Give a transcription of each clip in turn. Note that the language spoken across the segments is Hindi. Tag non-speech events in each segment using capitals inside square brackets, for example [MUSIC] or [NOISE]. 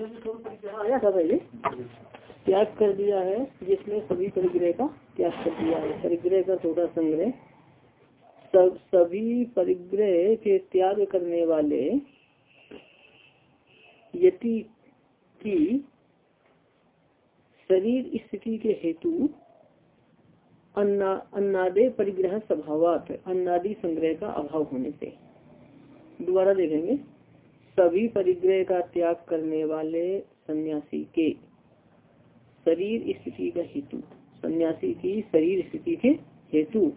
आया था पहले त्याग कर दिया है, जिसने सभी परिग्रह का त्याग कर दिया है। परिग्रह का थोड़ा संग्रह सब, सभी परिग्रह के त्याग करने वाले यति की शरीर स्थिति के हेतु अन्ना, अन्नादे परिग्रह स्वभावात, अन्नादि संग्रह का अभाव होने से। दोबारा देखेंगे। सभी परिग्रह का त्याग करने वाले सन्यासी के शरीर स्थिति का हेतु सन्यासी की शरीर स्थिति के हेतु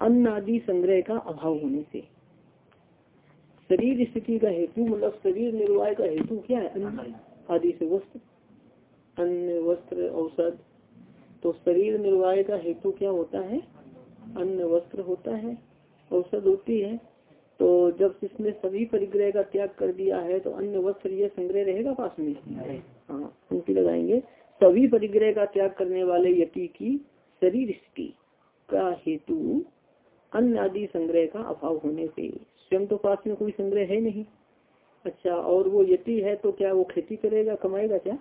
अन्न आदि संग्रह का अभाव होने से। शरीर स्थिति का हेतु मतलब शरीर निर्वाह का हेतु क्या है? अन्न आदि से वस्त्र। अन्न वस्त्र औषध। तो शरीर निर्वाह का हेतु क्या होता है? अन्न वस्त्र होता है। औषध होती है। तो जब इसने सभी परिग्रह का त्याग कर दिया है तो अन्य वस्त्र ये संग्रह रहेगा पास में? हाँ उनकी लगाएँगे। सभी परिग्रह का त्याग करने वाले यति की शरीर स्थिति का हेतु अन्य आदि संग्रह का अभाव होने से स्वयं तो पास में कोई संग्रह है नहीं। अच्छा और वो यति है तो क्या वो खेती करेगा कमाएगा क्या?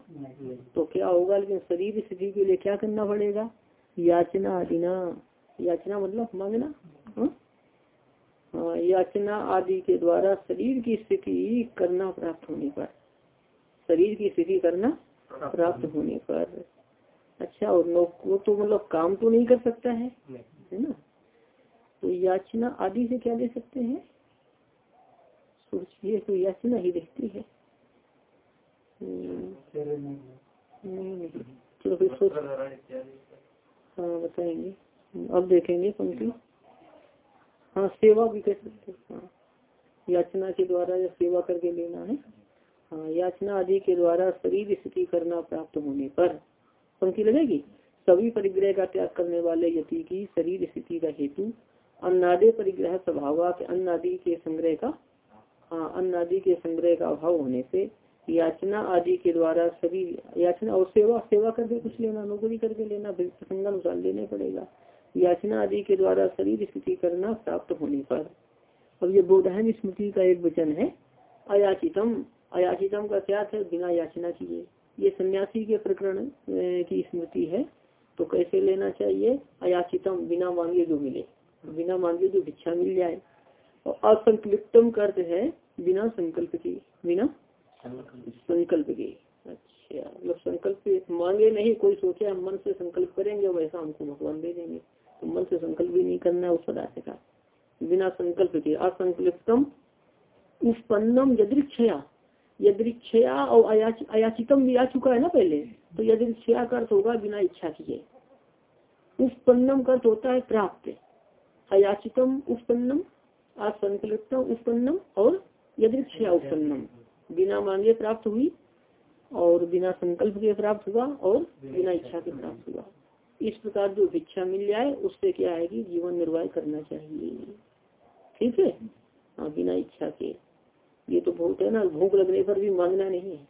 तो क्या होगा लेकिन शरीर स्थिति के लिए क्या करना पड़ेगा? याचना आदिना। याचना मतलब मांगना हाँ हाँ? याचना आदि के द्वारा शरीर की स्थिति करना प्राप्त होने पर। शरीर की स्थिति करना प्राप्त होने पर। अच्छा और वो तो मतलब काम तो नहीं कर सकता है है ना? तो याचना आदि से क्या ले सकते हैं? सोचिए तो याचना ही देखती है। नहीं नहीं चलो फिर सोच हाँ बताएँगे। अब देखेंगे पंक्ति। हाँ सेवा भी कह सकते हाँ। याचना के द्वारा या सेवा करके लेना है। हाँ याचना आदि के द्वारा शरीर स्थिति करना प्राप्त होने पर पंक्ति लगेगी। सभी परिग्रह का त्याग करने वाले यति की शरीर स्थिति का हेतु अन्नादे परिग्रह स्वभाव अन्नादि के संग्रह का हाँ अन्नादि के संग्रह का अभाव होने से याचना आदि के द्वारा सभी याचना और सेवा सेवा करके कुछ लेना, नौकरी करके लेना प्रसंगानुसार लेने पड़ेगा। याचना आदि के द्वारा शरीर स्थिति करना प्राप्त होने पर। अब ये बोधायन स्मृति का एक वचन है, अयाचितम। अयाचितम का क्या है बिना याचना किए। ये सन्यासी के प्रकरण की स्मृति है तो कैसे लेना चाहिए? अयाचितम, बिना मांगे जो मिले। बिना मांगे जो भिक्षा मिल जाए। और असंकल्पितम का अर्थ है, बिना संकल्प की, बिना संकल्प की। अच्छा मतलब संकल्प, मांगे नहीं, कोई सोचे हम मन से संकल्प करेंगे, वैसा हमको भगवान दे देंगे। तो मन से संकल्प भी नहीं करना है, उस पदार्थ का बिना संकल्प के, असंकल्पितम उत्पन्नम यदृक्षया यदृक्षया और अयाचितम भी आ चुका है ना पहले? तो यदृक्षया का अर्थ होगा बिना इच्छा किए। उत्पन्नम का अर्थ होता है प्राप्त। अयाचितम उत्पन्नम, असंकल्पितम उत्पन्नम और यदृक्षया उत्पन्नम। बिना मांगे प्राप्त हुई और बिना संकल्प के प्राप्त हुआ और बिना इच्छा के प्राप्त हुआ। इस प्रकार जो भिक्षा मिल जाए, उससे क्या है कि जीवन निर्वाह करना चाहिए। ठीक है? हाँ बिना इच्छा के। ये तो बहुत है ना, भूख लगने पर भी मांगना नहीं है।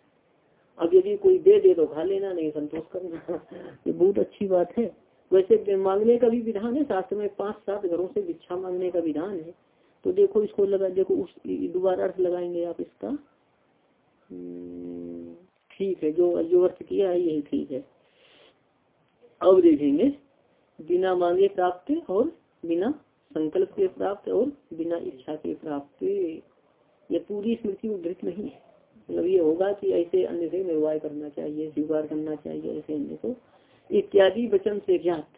अब यदि कोई दे दे तो खा लेना, नहीं संतोष करना। [LAUGHS] ये बहुत अच्छी बात है। वैसे मांगने का भी विधान है, शास्त्र में पाँच सात घरों से भिक्षा मांगने का विधान है। तो देखो, इसको लगा, देखो, उस दोबारा अर्थ लगाएँगे आप इसका। ठीक है, जो जो अर्थ किया है, यही ठीक है। अब देखेंगे, बिना मांगे प्राप्त और बिना संकल्प के प्राप्त और बिना इच्छा के प्राप्त। ये पूरी स्मृति उद्धृत नहीं है। मतलब ये होगा कि ऐसे अन्य से निर्वाह करना चाहिए, स्वीकार करना चाहिए, ऐसे अन्य को। इत्यादि वचन से ज्ञात।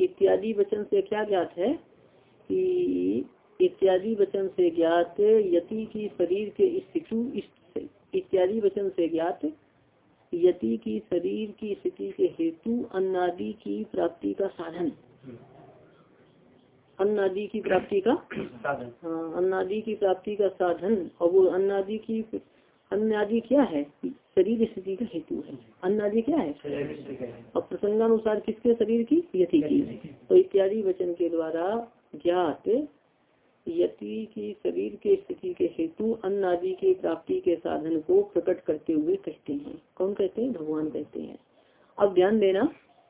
इत्यादि वचन से क्या ज्ञात है? कि इत्यादि वचन से ज्ञात यति की शरीर के स्थिति इत्यादि वचन से ज्ञात यति की शरीर की स्थिति के हेतु अन्नादि की प्राप्ति का साधन। अन्नादि की प्राप्ति का? हाँ अन्नादि की प्राप्ति का साधन। और वो अन्नादि की अन्नादि क्या है? शरीर स्थिति का हेतु है। अन्नादि क्या है? और प्रसंगानुसार किसके शरीर की? यति की। तो इत्यादि वचन के द्वारा ज्ञात यति की शरीर के स्थिति के हेतु अन्न आदि की प्राप्ति के साधन को प्रकट करते हुए कहते हैं। कौन कहते हैं? भगवान कहते हैं। अब ध्यान देना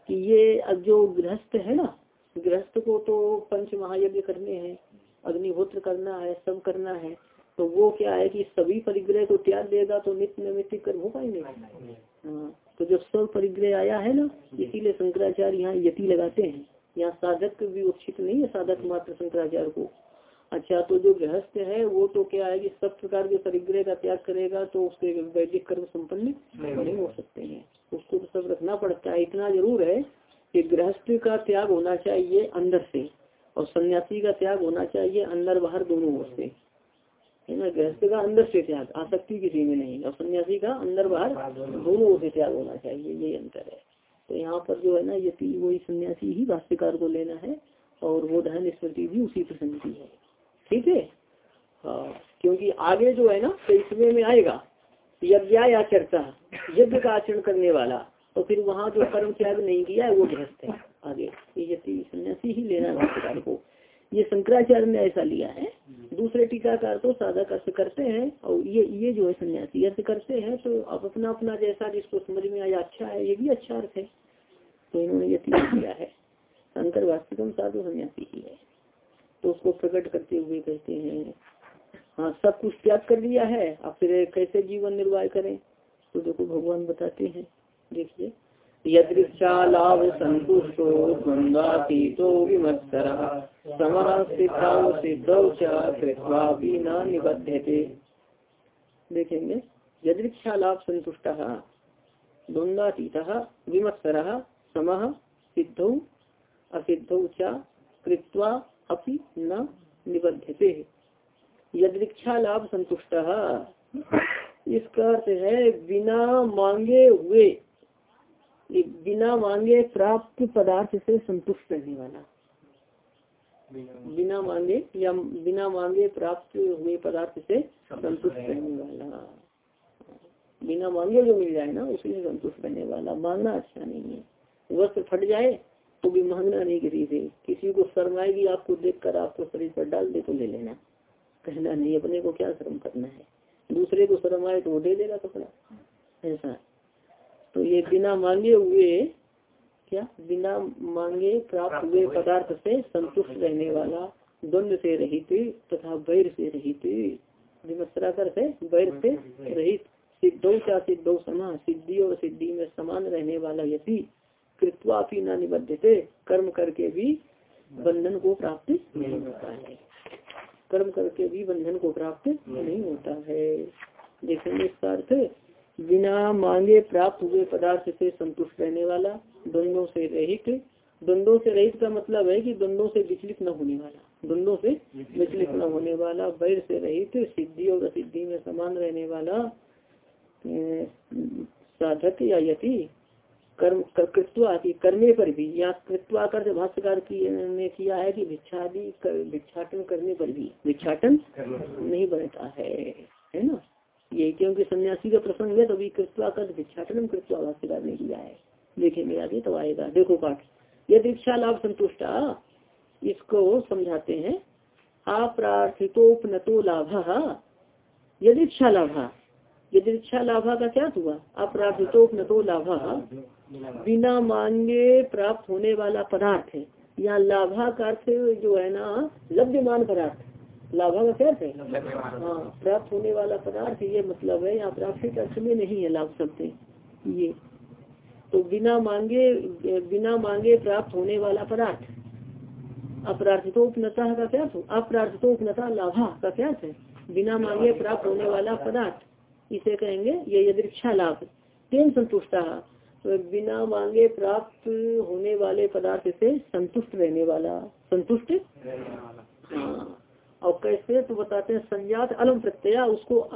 कि ये अब जो गृहस्थ है ना गृहस्थ को तो पंच महायज्ञ करने हैं अग्निहोत्र करना है सब करना है तो वो क्या है कि सभी परिग्रह को त्याग देगा तो नित्य नैमित्तिक कर्म हो पाएँगे? हाँ तो जब सब परिग्रह आया है ना इसीलिए शंकराचार्य यहाँ यति लगाते हैं। यहाँ साधक भी उचित नहीं है साधक मात्र शंकराचार्य को। अच्छा तो जो गृहस्थ है वो तो क्या है कि सब प्रकार के परिग्रह का त्याग करेगा तो उसके वैदिक कर्म संपन्न नहीं हो सकते हैं। उसको तो सब रखना पड़ता है। इतना ज़रूर है कि गृहस्थ का त्याग होना चाहिए अंदर से और सन्यासी का त्याग होना चाहिए अंदर बाहर दोनों ओर से। है ना? गृहस्थ का अंदर से त्याग आसक्ति किसी में नहीं और सन्यासी का अंदर बाहर दोनों ओर से त्याग होना चाहिए यही अंतर है। तो यहाँ पर जो है ना ये वही सन्यासी ही भाष्यकार को लेना है और वो धन स्मृति भी उसी प्रसंग की है। ठीक है? हाँ क्योंकि आगे जो है ना तो इसमें में आएगा, यज्ञ या चर्चा, यज्ञ का आचरण करने वाला तो फिर वहाँ जो कर्म त्याग नहीं किया है, वो गृहस्थ है आगे। ये सन्यासी ही लेना है को। ये शंकराचार्य ने ऐसा लिया है। दूसरे टीकाकार तो साधक अर्थ करते हैं, और ये ये जो है सन्यासी अर्थ करते हैं तो अब अपना अपना जैसा जिसको समझ में आया अच्छा है, ये भी अच्छा अर्थ है। तो इन्होंने ये किया है। शंकर वास्तविकम साधु सन्यासी ही है। तो उसको प्रकट करते हुए कहते हैं हाँ सब कुछ त्याग कर दिया है अब फिर कैसे जीवन निर्वाह करें? तो देखो, भगवान बताते हैं, देखिए यदृक्षा लाभ संतुष्टो द्वंद्वातीतो विमत्सर देखेंगे यदृक्षा लाभ संतुष्ट द्वंद्वातीत विमत्सर सम सिद्धौ, असिद्धौ कृत्वा अपि न निबध्यते। यदृक्षा लाभ संतुष्ट। इसका अर्थ है बिना मांगे हुए बिना मांगे प्राप्त पदार्थ से संतुष्ट रहने वाला। बिना मांगे या बिना मांगे प्राप्त हुए पदार्थ से संतुष्ट रहने वाला। बिना मांगे जो मिल जाए ना उसी से संतुष्ट रहने वाला। मांगना अच्छा नहीं है। वस्त्र फट जाए तो भी मांगना नहीं किसी से किसी को शर्म आएगी आपको देख कर आपको शरीर पर डाल दे तो ले लेना। कहना नहीं अपने को क्या शर्म करना है? दूसरे को शर्म आए तो वो दे देगा कपड़ा। ऐसा। तो ये बिना मांगे हुए क्या? बिना मांगे प्राप्त हुए पदार्थ से संतुष्ट रहने वाला द्वंद से रहित तथा वैर से रहित। विमत्राकर से वैर से रहित। सिद्धो क्या सिद्धो समा सिद्धि और सिद्धि में समान रहने वाला यदि कृत्वा भी न निबद्ध से कर्म करके भी बंधन को प्राप्त नहीं होता है। कर्म करके भी बंधन को प्राप्त नहीं होता है। देखेंगे इसका अर्थ, बिना मांगे प्राप्त हुए पदार्थ से संतुष्ट रहने वाला, द्वंद्वों से रहित, द्वंद्वों से रहित का मतलब है कि द्वंद्वों से विचलित न होने वाला, द्वंद्वों से विचलित न होने वाला, वैर से रहित, सिद्धि और असिद्धि में समान रहने वाला साधक या यति। कर्म कृत्वा की करने पर भी, या कृत्वा कर भाष्यकार की ने किया है कि भिक्षादि भिक्षाटन करने पर भी, भिक्षाटन नहीं बनता है है ना? ये क्योंकि सन्यासी का प्रसंग है, तभी कृत्वा कर भिक्षाटन कृत्वा भाष्यकार ने किया है। देखेंगे आगे तो आएगा। देखो पाठ। यदि इच्छा लाभ संतुष्टा इसको समझाते हैं। अप्रार्थितोपनतो लाभ। यदि इच्छा लाभ। यदि इच्छा लाभा का क्या हुआ? अप्रार्थितोपनतो लाभ। बिना मांगे प्राप्त होने वाला पदार्थ है। या लाभा का अर्थ जो है ना, लभ्यमान पदार्थ। लाभा का क्या है? हाँ प्राप्त होने वाला पदार्थ, ये मतलब है, यहाँ प्राप्त अर्थ में नहीं है लाभ शब्द ये। तो बिना मांगे बिना मांगे प्राप्त होने वाला पदार्थ। अपरार्थितोपनता का क्या अपरार्थितोपनता लाभा का क्या है? बिना मांगे प्राप्त होने वाला पदार्थ। इसे कहेंगे, ये यदृक्षा लाभ तेन संतुष्टा। तो बिना मांगे प्राप्त होने वाले पदार्थ से संतुष्ट रहने वाला। संतुष्ट? हाँ। और कैसे तो बताते हैं, संजात अलम प्रत्यय, उसको,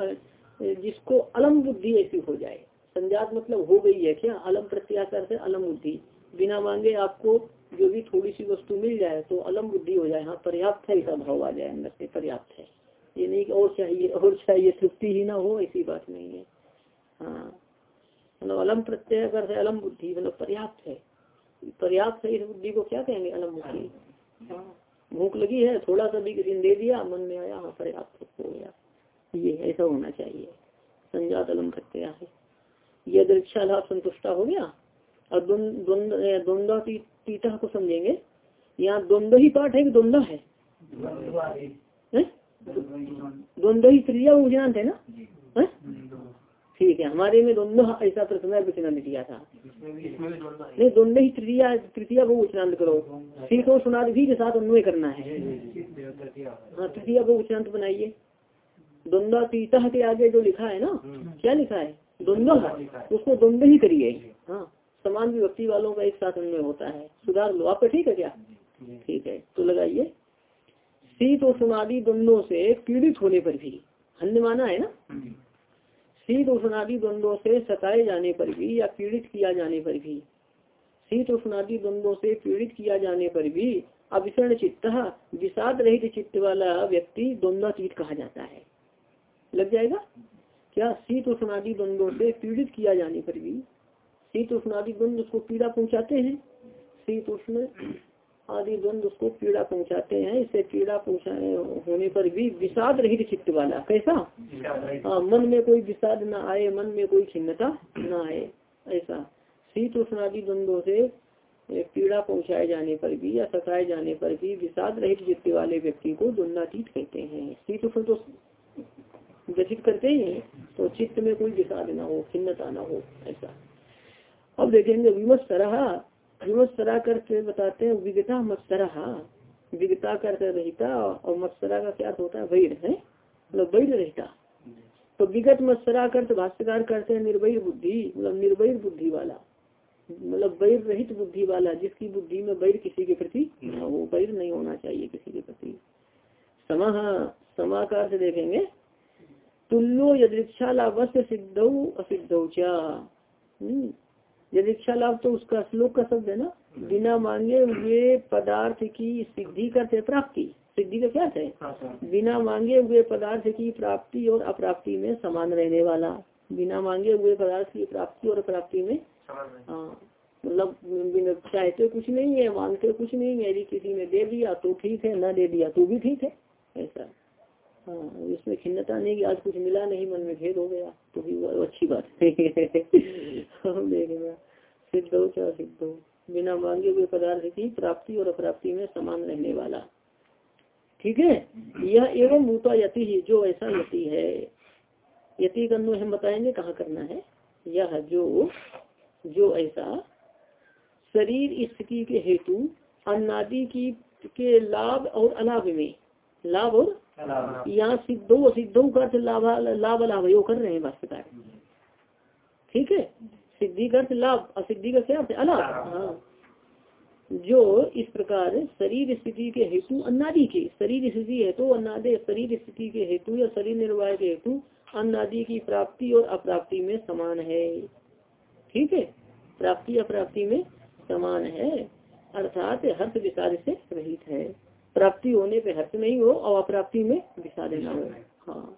जिसको अलम बुद्धि ऐसी हो जाए। संजात मतलब हो गई है क्या? अलम प्रत्यय करते अलम बुद्धि। बिना मांगे आपको जो भी थोड़ी सी वस्तु मिल जाए तो अलम बुद्धि हो जाए। हाँ पर्याप्त है ऐसा भाव आ जाए, अंदर से पर्याप्त है। ये नहीं कि और चाहिए और चाहिए तृप्ति ही ना हो ऐसी बात नहीं है। हाँ। मतलब अलम प्रत्यय करते अलम बुद्धि मतलब पर्याप्त है। पर्याप्त है इस बुद्धि को क्या कहेंगे अलम बुद्धि? भूख लगी है थोड़ा सा भी किसी ने दे दिया मन में आया हाँ पर्याप्त हो गया। ये ऐसा होना चाहिए। संजात अलम प्रत्यय है। यह दीक्षा लाभ संतुष्टा हो गया? और द्वंद्व तीता को समझेंगे। यहाँ द्वंद्व ही पाठ है कि द्वंद्व है? द्वंद्व ही तृतीया उपजनांत है ना? ठीक है हमारे में द्वंद्व ऐसा प्रथम विचनांत दिया था। नहीं द्वंद्व ही तृतीया तृतीया को उच्चांत करो। ठीक हो सुनाद भी के साथ अन्वय करना है। हाँ तृतीया को उच्चांत बनाइए। द्वंद्व तीता के आगे जो लिखा है ना क्या लिखा है? द्वंद्व उसको द्वंद्व ही करिए। हाँ समान विभक्ति वालों का एक साथ अन्वय होता है। सुधार लो। आपका ठीक है क्या? ठीक है तो लगाइए। शीत और सुनादी द्वंद्वों से पीड़ित होने पर भी हन्य माना है ना? शीत और सुनादी द्वंद्वों से सताए जाने पर भी या पीड़ित किया जाने पर भी शीत और सुनादी द्वंद्वों से पीड़ित किया जाने पर भी अभिषण चित्त विषाद रहित चित्त वाला व्यक्ति द्वंद्वातीत कहा जाता है। लग जाएगा? क्या शीत और सुनादी द्वंद्वों से पीड़ित किया जाने पर भी शीत उष्णादि द्वंद उसको पीड़ा पहुंचाते हैं? शीत उष्ण आदि द्वंद उसको पीड़ा पहुंचाते हैं इसे पीड़ा पहुँचाने होने पर भी विषाद रहित चित्त वाला कैसा? हाँ मन में कोई विषाद न आए मन में कोई खिन्नता न आए ऐसा। शीत उष्ण आदि द्वंद्वों से पीड़ा पहुँचाए जाने पर भी या सताए जाने पर भी विषाद रहित चित्त वाले व्यक्ति को द्वंदातीत कहते हैं। शीत उष्ण तो व्यथित करते ही तो चित्त में कोई विषाद ना हो खिन्नता ना हो ऐसा। अब देखेंगे विमत तरह विमत तरह करके बताते हैं, विगता मत्सरा विगता करते रहता और मत्सरा का क्या होता है? वैर है। मतलब वैर रहता। तो विगत मत्सरा करते, भाष्यकार करते हैं निर्वैर बुद्धि मतलब निर्वैर बुद्धि वाला। मतलब वैर रहित बुद्धि वाला, जिसकी बुद्धि में वैर किसी के प्रति वो वैर नहीं होना चाहिए किसी के प्रति। समा समाकार से देखेंगे। तुल्यो यदृक्षा लाभस्य सिद्ध असिद्ध यदि इच्छा लाभ तो उसका श्लोक का शब्द है ना? बिना मांगे हुए पदार्थ की सिद्धि करते प्राप्ति। सिद्धि का क्या है? बिना मांगे हुए पदार्थ की प्राप्ति और अप्राप्ति में समान रहने वाला। बिना मांगे हुए पदार्थ की प्राप्ति और अप्राप्ति में हाँ मतलब चाहते कुछ नहीं है मांगते कुछ नहीं है यदि किसी ने दे दिया तो ठीक है ना दे दिया तो भी ठीक है। ऐसा। हाँ इसमें खिन्नता नहीं कि आज कुछ मिला नहीं मन में भेद हो गया तो भी वो अच्छी बात है। देखेगा सिद्ध हो क्या सिद्ध हो? बिना मांगे हुए पदार्थ की प्राप्ति और अप्राप्ति में समान रहने वाला। ठीक है? यह एवं भूता यति ही जो ऐसा यति है। यति का हम बताएँगे कहाँ करना है। यह जो जो ऐसा शरीर स्थिति के हेतु अन्नादि की के लाभ और अलाभ में लाभ और यहाँ सिद्धो सिद्धो का लाभ लाभ लाभ यो कर रहे हैं भाष्यकार ठीक है? सिद्धि का लाभ असिद्धि का क्या अलाभ। हाँ। जो इस प्रकार शरीर स्थिति के हेतु अन्नादि के शरीर स्थिति हेतु अन्नादे शरीर स्थिति के हेतु या शरीर निर्वाह के हेतु अन्नादि की प्राप्ति और अप्राप्ति में समान है। ठीक है? प्राप्ति अप्राप्ति में समान है। अर्थात हर्ष विचार से रहित है। प्राप्ति होने पे हर्ष नहीं हो और अप्राप्ति में विषाद न हो। हाँ।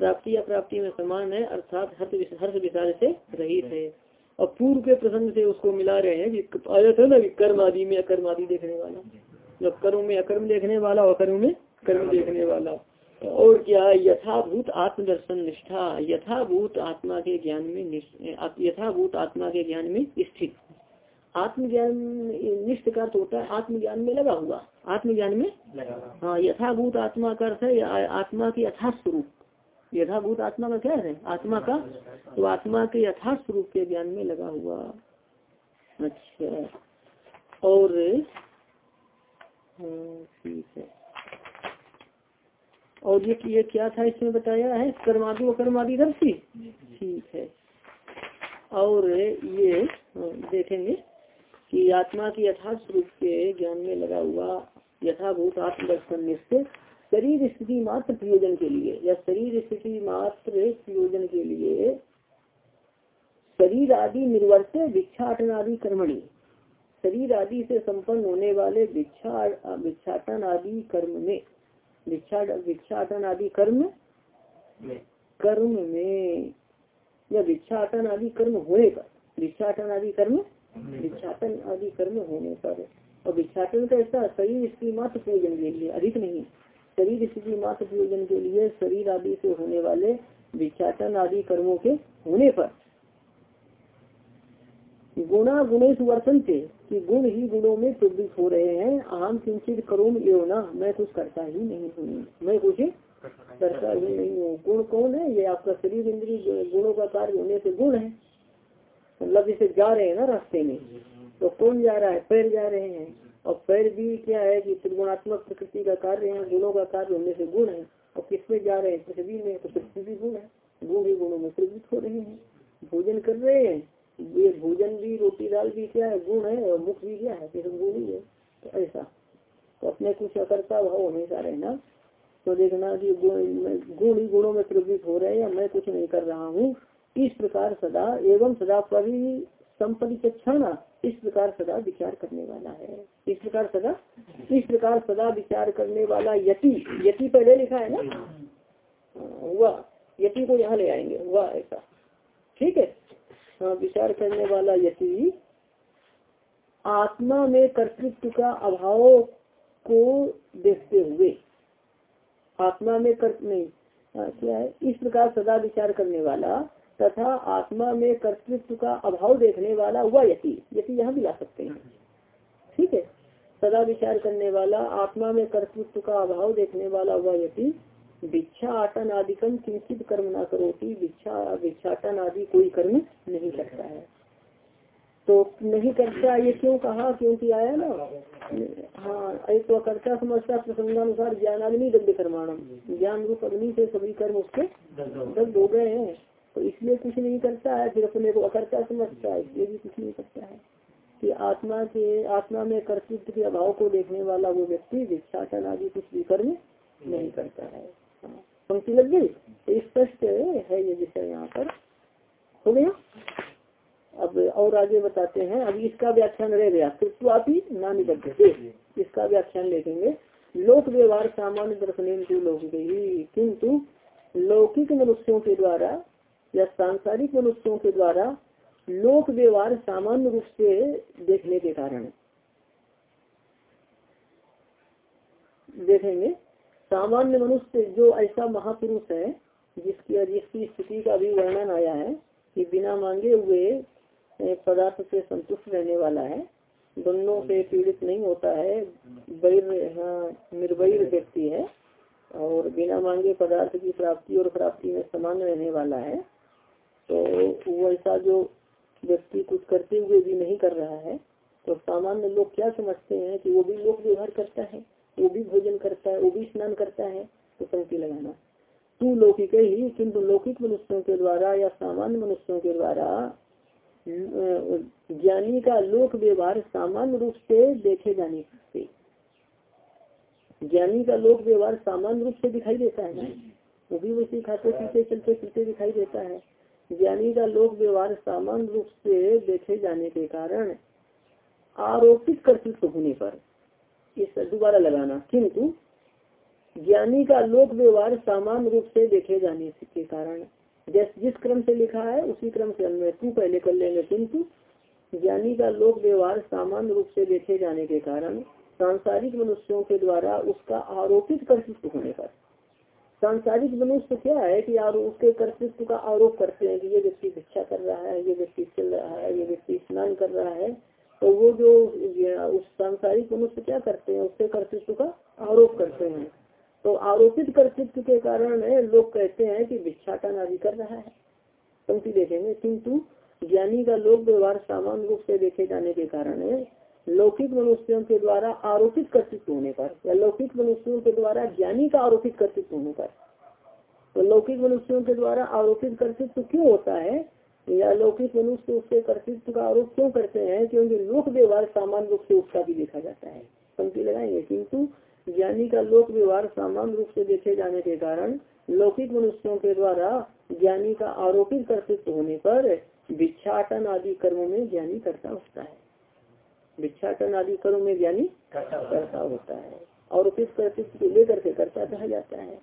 प्राप्ति या प्राप्ति में समान है अर्थात हर्ष हर्ष विषाद से रहित है। और पूर्व के प्रसंग से उसको मिला रहे हैं कि आया था ना कर्म आदि में अकर्म आदि देखने वाला। जब कर्म में अकर्म देखने वाला और कर्म में कर्म देखने वाला। और क्या यथाभूत आत्मदर्शन निष्ठा यथाभूत आत्मा के ज्ञान में यथाभूत आत्मा के ज्ञान में स्थित। आत्मज्ञान निष्ठ का अर्थ होता है आत्मज्ञान में लगा हुआ। आत्मज्ञान में हाँ यथाभूत आत्मा का अर्थ है आत्मा के यथार्थ स्वरूप यथाभूत आत्मा का क्या है? आत्मा का? तो आत्मा के यथार्थ स्वरूप के ज्ञान में लगा हुआ। अच्छा। और हाँ, ठीक है। और ये ये क्या था इसमें बताया है? कर्मादि कर्मादि दर्शी ठीक है। और ये हाँ, देखेंगे। कि आत्मा की यथार्थ स्वरूप के ज्ञान में लगा हुआ यथाभूत आत्मदर्शन निश्चित शरीर स्थिति मात्र प्रयोजन के लिए या शरीर स्थिति मात्र प्रयोजन के लिए शरीर आदि निर्वर्त भिक्षाटन आदि कर्मणि। शरीर आदि से संपन्न होने वाले भिक्षा भिक्षाटन आदि कर्म में भिक्षा भिक्षाटन आदि कर्म कर्म में या भिक्षाटन आदि कर्म होने पर भिक्षाटन आदि कर्म भिक्षाटन आदि कर्म होने पर। और भिक्षाटन का ऐसा शरीर स्थिति मात्र प्रयोजन के लिए अधिक नहीं शरीर स्थिति मात्र प्रयोजन के लिए शरीर आदि से होने वाले भिक्षाटन आदि कर्मों के होने पर। गुणा गुणेश वर्तन थे कि गुण ही गुणों में प्रवृत्त हो रहे हैं। अहम किंचित करोम योना मैं कुछ करता ही नहीं हूँ। मैं कुछ करता ही नहीं हूँ। गुण कौन है? ये आपका शरीर इंद्री गुणों का कार्य होने से गुण है। मतलब इसे जा रहे हैं ना रास्ते में। तो कौन जा रहा है? पैर जा रहे हैं। और पैर भी क्या है कि त्रिगुणात्मक प्रकृति का कार्य है, गुणों का कार्य होने से गुण है। और किसमें जा रहे हैं? पृथ्वी में तो पृथ्वी भी गुण है। गुण ही गुणों में प्रवृत्त हो रहे हैं। भोजन कर रहे हैं। ये भोजन भी, रोटी दाल भी क्या है? गुण है। और मुख भी क्या है? फिर गुण ही है। तो ऐसा। तो अपने कुछ अकर्ता भाव हमेशा रहना। तो देखना कि गुण ही गुणों में प्रवृत्त हो रहे हैं मैं कुछ नहीं कर रहा हूँ। इस प्रकार सदा एवं सदा परि संपरिचक्षणा इस प्रकार सदा विचार करने वाला है। इस प्रकार सदा, इस प्रकार सदा विचार करने वाला यति यति पहले लिखा है ना? हुआ यति को यहाँ ले आएँगे हुआ ऐसा। ठीक है? हाँ विचार करने वाला यति, आत्मा में कर्तृत्व का अभाव को देखते हुए, आत्मा में कर्त, नहीं क्या है? इस प्रकार सदा विचार करने वाला तथा आत्मा में कर्तृत्व का अभाव देखने वाला हुआ यति। यति यहाँ भी ला सकते हैं। ठीक है? सदा विचार करने वाला, आत्मा में कर्तृत्व का अभाव देखने वाला हुआ यति। भिक्षा आटन आदिकम किंचित कर्म ना करोती। भिक्षा, भिक्षाटन आदि कोई कर्म नहीं करता है। तो नहीं करता ये क्यों कहा? क्योंकि आया ना? हाँ एक तो करता समझता प्रसंगानुसार ज्ञान अग्नि दग्ध कर्माणम ज्ञान रूप अग्नि से सभी कर्म उसके दग्ध हो गए हैं। तो इसलिए कुछ नहीं करता है, फिर अपने को अकर्ता समझता है, इसलिए भी कुछ नहीं करता है। कि आत्मा के, आत्मा में कर्तृत्व के अभाव को देखने वाला वो व्यक्ति भिक्षाटन आदि कुछ भी कर्म नहीं करता है। पंक्ति लग गई? तो स्पष्ट है ये विषय यहाँ पर। हो गया? अब और आगे बताते हैं। अब इसका व्याख्यान रह गया। कृत्वापी ना निबद्ध इसका व्याख्यान देखेंगे। लोक व्यवहार सामान्य दर्शन लौकिक ही, किंतु लौकिक मनुष्यों के द्वारा या सांसारिक मनुष्यों के द्वारा लोक व्यवहार सामान्य रूप से देखने के कारण। देखेंगे, सामान्य मनुष्य जो ऐसा महापुरुष है, जिसकी जिसकी स्थिति का भी वर्णन आया है कि बिना मांगे हुए पदार्थ से संतुष्ट रहने वाला है। दोनों से पीड़ित नहीं होता है हाँ निर्वैर व्यक्ति है और बिना मांगे पदार्थ की प्राप्ति और प्राप्ति में समान रहने वाला है। तो वैसा जो व्यक्ति कुछ करते हुए भी नहीं कर रहा है तो सामान्य लोग क्या समझते हैं कि वो भी लोग व्यवहार करता है वो भी भोजन करता है वो भी स्नान करता है तो पंक्ति लगाना। तू लौकिक ही किंतु लौकिक मनुष्यों के द्वारा या सामान्य मनुष्यों के द्वारा ज्ञानी का लोक व्यवहार सामान्य रूप से देखे जाने से ज्ञानी का लोक व्यवहार सामान्य रूप से दिखाई देता है वो भी वैसे खाते पीते चलते फिरते दिखाई देता है। ज्ञानी का लोक व्यवहार सामान्य रूप से देखे जाने के कारण आरोपित कर्तृत्व होने पर। इस दोबारा लगाना। किंतु ज्ञानी का लोक व्यवहार सामान्य रूप से देखे जाने के कारण। जिस जिस क्रम से लिखा है, उसी क्रम से अन्वय। तू पहले कर लेंगे, किंतु ज्ञानी का लोक व्यवहार सामान्य रूप से देखे जाने के कारण सांसारिक मनुष्यों के द्वारा उसका आरोपित कर्तृत्व होने पर। सांसारिक मनुष्य क्या है कि उसके कर्तृत्व का आरोप करते हैं कि ये व्यक्ति भिक्षा कर रहा है, ये व्यक्ति चल रहा है, ये व्यक्ति स्नान कर रहा है तो वो जो उस सांसारिक मनुष्य क्या करते हैं? उसके कर्तृत्व का आरोप करते हैं। तो आरोपित कर्तृत्व के कारण लोग कहते हैं कि भिक्षाटन आदि कर रहा है। पंक्ति देखेंगे, किंतु ज्ञानी का लोक व्यवहार सामान्य रूप से देखे जाने के कारण लौकिक मनुष्यों के द्वारा आरोपित कर्तृत्व होने पर, या लौकिक मनुष्यों के द्वारा ज्ञानी का आरोपित कर्तृत्व होने पर तो लौकिक मनुष्यों के द्वारा आरोपित कर्तृत्व क्यों होता है? या लौकिक मनुष्य उसके कर्तृत्व का आरोप क्यों करते हैं? क्योंकि लोक व्यवहार सामान्य रूप से उसका भी देखा जाता है। पंक्ति लगाएँगे, किंतु ज्ञानी का लोक व्यवहार सामान्य रूप से देखे जाने के कारण लौकिक मनुष्यों के द्वारा ज्ञानी का आरोपित कर्तृत्व होने पर भिक्षाटन आदि कर्मों में ज्ञानी करता होता है। भिक्षाटन आदि कर्म में ज्ञानी करता होता है। और किस कर्तृत्व को लेकर के करता कहा जाता है।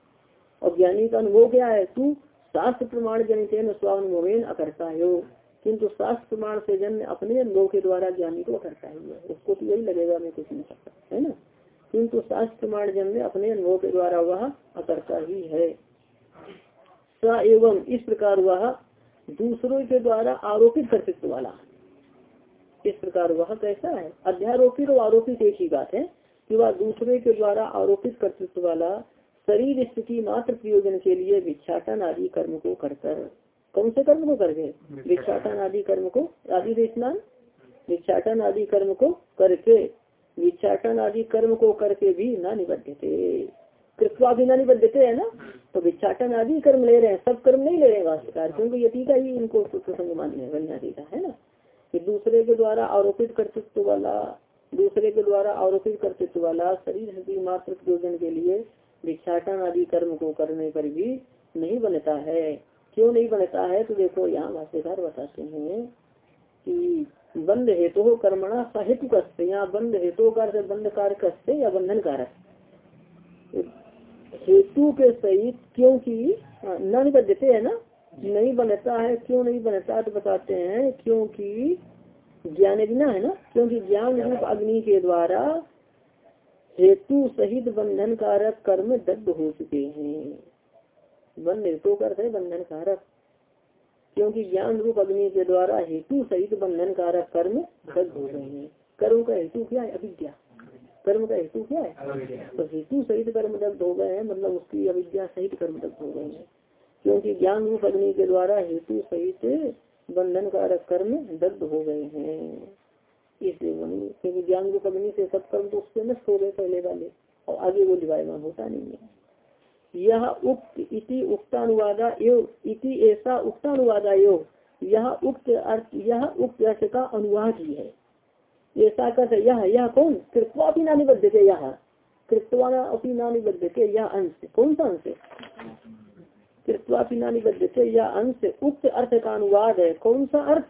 और ज्ञानी का अनुभव क्या है? तू शास्त्र प्रमाण जनित स्वानुभवेन अकर्ता हो। किन्तु शास्त्र प्रमाण से जन्म अपने अनुभव के द्वारा ज्ञानी को अकर्ता ही है। उसको तो यही लगेगा मैं कुछ नहीं करता है ना? किन्तु शास्त्र प्रमाण जन्म अपने अनुभव के द्वारा वह अकर्ता ही है। एवं इस प्रकार वह दूसरों के द्वारा आरोपित कर्तृत्व वाला इस प्रकार वह कैसा है? अध्यारोपित और आरोपित एक ही बात है कि वह दूसरे के द्वारा आरोपित कर्तृत्व वाला शरीर स्थिति मात्र प्रयोजन के लिए विच्छाटन आदि कर्म को करकर कौन से कर्म को करके? भिक्षाटन आदि कर्म को। आदि स्नान भिक्षाटन आदि कर्म को करके। विच्छाटन आदि कर्म को करके भी न निबद्ध थे कृत्वा भी न निबद्ध है ना? तो विच्छाटन आदि कर्म ले रहे हैं सब कर्म नहीं ले रहे हैं वास्तवकार क्योंकि यति का ही इनको प्रसंग मान्य है है ना? कि दूसरे के द्वारा आरोपित कर्तृत्व वाला, दूसरे के द्वारा आरोपित कर्तृत्व वाला शरीर स्थिति मात्र प्रयोजन के लिए भिक्षाटन आदि कर्म को करने पर भी नहीं बनता है। क्यों नहीं बनता है? तो देखो, यहाँ भाष्यकार बताते हैं कि बंद हेतु तो कर्मणा सहित कस्ते यहाँ बंद हेतु कार बंद कारक कस्ते या बंधन कारक हेतु के सहित, क्योंकि न निबद्धते है ना? नहीं बनता है क्यों नहीं बनता तो बताते हैं क्योंकि ज्ञान बिना है ना? क्योंकि ज्ञान रूप अग्नि के द्वारा हेतु सहित बंधन कारक कर्म दग्ध हो चुके हैं। बंध हेतु कर है बंधन कारक क्योंकि ज्ञान रूप अग्नि के द्वारा हेतु सहित बंधन कारक कर्म दग्ध हो गए हैं। कर्म का हेतु क्या है? अभिज्ञा कर्म का हेतु क्या है? तो हेतु सहित कर्म दग्ध हो गए हैं मतलब उसकी अविद्या सहित कर्म दग्ध हो गए हैं। क्योंकि ज्ञान रूप अग्नि के द्वारा हेतु सहित बंधन कारक कर्म दग्ध हो गए हैं। इसलिए क्योंकि ज्ञान रूप अग्नि से सब कर्म तो उससे नष्ट हो गए पहले वाले, और आगे वो डिवाइमान होता नहीं है। यह उक्त इति उक्तानुवादा एवं इति ऐसा उक्तानुवादा योग यह उक्त अर्थ, यह उक्त अर्थ का अनुवाद ही है। ऐसा कर यह यह कौन? कृत्वा भी ना निबद्ध थे यह। कृत्वा अपनी ना निबद्ध थे यह अंश। कौन सा अंश? कृत्वा पिना निबद्ध या अंश उक्त अर्थ का अनुवाद है। कौन सा अर्थ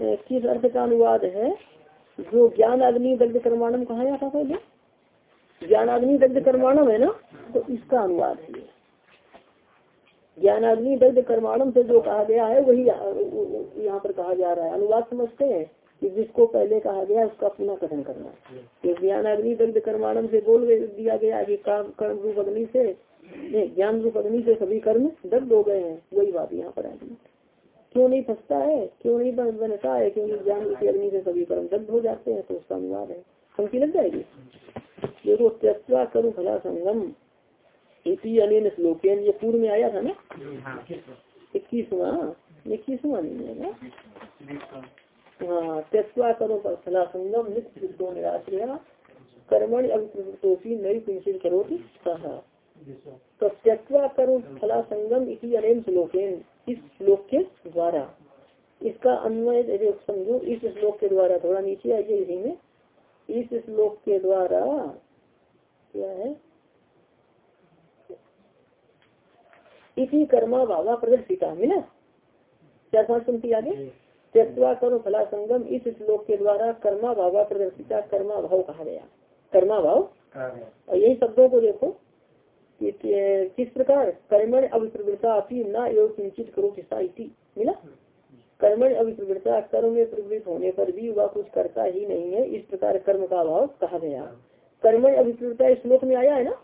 किस अर्थ का अनुवाद है? जो ज्ञान अग्नि दग्ध कर्माणम कहा जाता पहले? ज्ञान अग्नि दग्ध कर्माणम है ना? तो इसका अनुवाद है। ज्ञान अग्नि दग्ध कर्माणम से जो कहा गया है, वही यहाँ पर कहा जा रहा है। अनुवाद समझते हैं। कि जिसको पहले कहा गया उसका पुनः कथन करना ये ज्ञान अग्नि दग्ध कर्माणम से बोल दिया गया कि काम कर्म रूप अग्नि से ज्ञान रूप अग्नि से सभी कर्म दग्ध हो गए हैं। वही बात यहाँ पर आएगी क्यों नहीं फंसता है? क्यों नहीं बनता है? क्योंकि ज्ञान रूप अग्नि से सभी कर्म दग्ध हो जाते हैं? तो उसका अनुवाद है। पंक्ति लग जाएगी। देखो त्यक्वा करो फला संगम इसी अनिल श्लोकेन। ये पूर्व में आया था ना? इक्कीसवा। इक्कीसवा। नहीं है ना? हाँ त्यक्वा करो फला संगम नित्य निराश्रया, कर्मण अभिप्रवृत्ति नई किंचित करोती कहा तो त्यक्वा कर्म फला संगम इसी अनेम श्लोकेन, इस श्लोक के द्वारा। इसका अन्वय समझो, इस श्लोक के द्वारा, थोड़ा नीचे आइए इसी में। इस श्लोक के द्वारा, क्या है? इसी कर्मा भावा प्रदर्शिता मिला क्या समझ सुनती आगे? त्यक्वा कर्म फला संगम इस श्लोक के द्वारा कर्मा भावा प्रदर्शिता कर्मा भाव कहा गया। कर्मा भाव? और यही शब्दों को देखो कि किस प्रकार कर्मण अभिप्रवृत्ता अपनी न एवं किंचित करो किसा मिला? कर्मण अभिप्रवृत्ता कर्म में प्रवृत्त होने पर भी वह कुछ करता ही नहीं है। इस प्रकार कर्म का अभाव कहा गया। कर्मण अभिप्रवृत्ता श्लोक में आया है ना?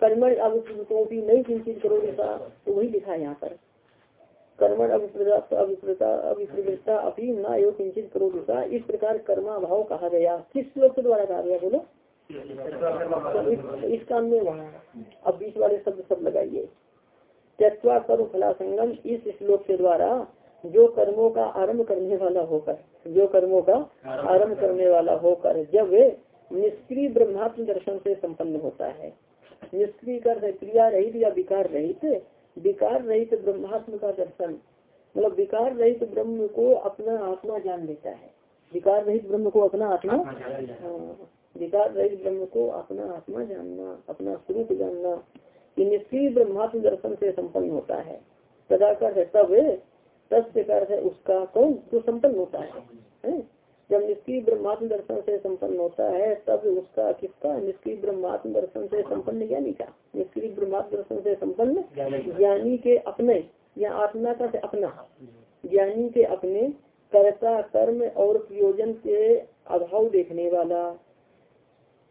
कर्मण अभिप्रवृत्तों की नहीं किंचित करो किसा तो वही लिखा है यहाँ पर। कर्मण अभिप्रवृत्ता अपनी न एवं किंचित करो किसा इस प्रकार कर्मा भाव कहा गया। किस श्लोक के द्वारा कहा गया, बोलो? तो इस काम में वहाँ। अब बीच वाले शब्द सब लगाइए। त्यक्वा कर्म फला संगम इस श्लोक के द्वारा जो कर्मों का आरंभ करने वाला होकर, जो कर्मों का आरंभ करने वाला होकर, जब निष्क्रिय ब्रह्मात्म दर्शन से संपन्न होता है। निष्क्रिय कर क्रिया रहित या विकार रहित विकार रहित ब्रह्मात्म का दर्शन मतलब विकार रहित ब्रह्म को अपना आत्मा जान लेता है। विकार रहित ब्रह्म को अपना आत्मा विकार रहित ब्रह्म को अपना आत्मा जानना अपना स्वरूप जानना निष्क्रिय ब्रह्मात्म दर्शन से संपन्न होता है। तदा कर है तब तस्य कर है उसका कौन? जो संपन्न होता है, है? जब निष्क्रिय ब्रह्मात्म दर्शन से संपन्न होता है तब उसका किसका? निष्क्रिय ब्रह्मात्म दर्शन से संपन्न ज्ञानी का। निष्क्रिय ब्रह्मात्म दर्शन से संपन्न ज्ञानी के। अपने या आत्मा का से अपना। ज्ञानी के अपने कर्ता कर्म और प्रयोजन के अभाव देखने वाला।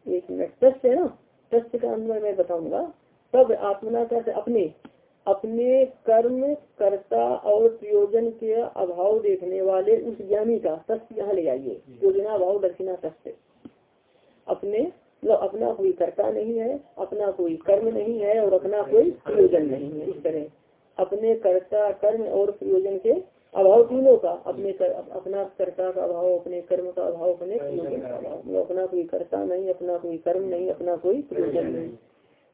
एक मिनट तस्य है ना? तस्य का अन्वय मैं बताऊँगा। तब आत्मना का अपने अपने कर्म कर्ता और प्रयोजन के अभाव देखने वाले उस ज्ञानी का सत्य यहाँ ले आइए। योजना भाव दक्षिणा सत्य अपने मतलब अपना कोई कर्ता नहीं है अपना कोई कर्म नहीं है और अपना कोई प्रयोजन नहीं है। इस तरह। अपने कर्ता कर्म और प्रयोजन के अभाव तीनों का अपने कर, अपना कर्ता का अभाव अपने कर्म का अभाव अपने प्रयोजन का अभाव। अपना कोई कर्ता नहीं अपना कोई कर्म नहीं अपना कोई प्रयोजन नहीं।